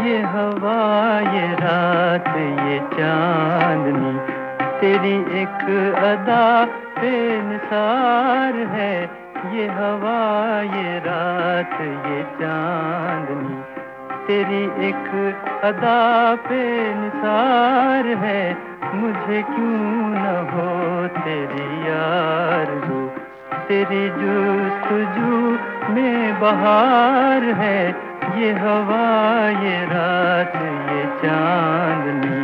ये हवा, ये रात, ये चांदनी, तेरी एक अदा पे निसार है। ये हवा, ये रात, ये चांदनी, तेरी एक अदा पे निसार है। मुझे क्यों न हो तेरी यार हो तेरी जुस्तजू में बहार है। ये हवा ये रात ये चांदनी।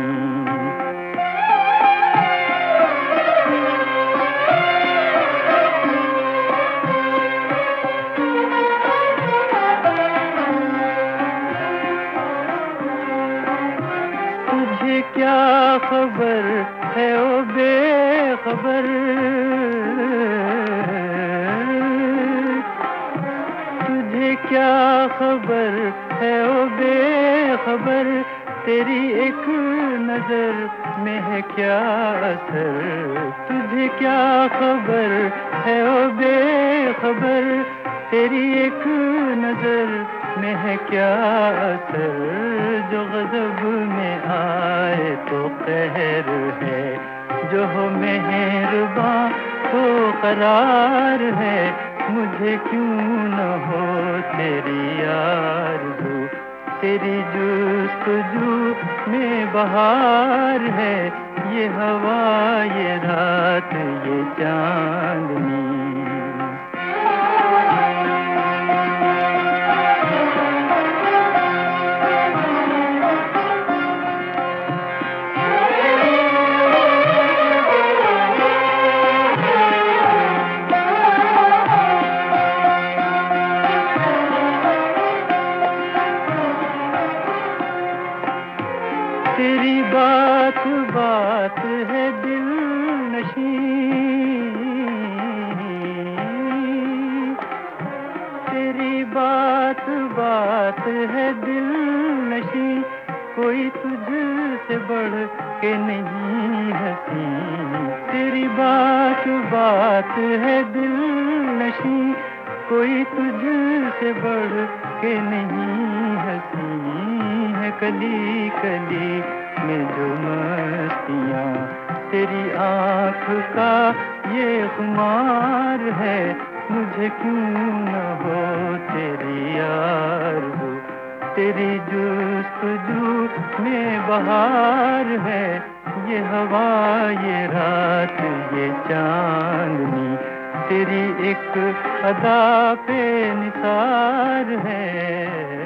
तुझे क्या खबर है ओ बेखबर? क्या खबर है ओ बेखबर? तेरी एक नज़र में है क्या असर? तुझे क्या खबर है ओ बेखबर? तेरी एक नज़र में है क्या असर? जो गजब में आए तो कहर है। जो हो मेहरबा तो करार है। मुझे क्यों न हो तेरी जुस्तजू में बहार है ये हवा ये रात ये चांदनी। बात है दिल नशी तेरी बात बात है दिल नशी कोई तुझसे बढ़ के नहीं हसी तेरी बात बात है दिल नशी कोई तुझसे बढ़ के नहीं हसी है कली कली में जो मस्तियाँ, तेरी आँख का ये खुमार है, मुझे क्यों न हो तेरी यार हो? तेरी जुस्तजू में बहार है, ये हवा, ये रात, ये चांदनी। तेरी एक अदा पे निसार है।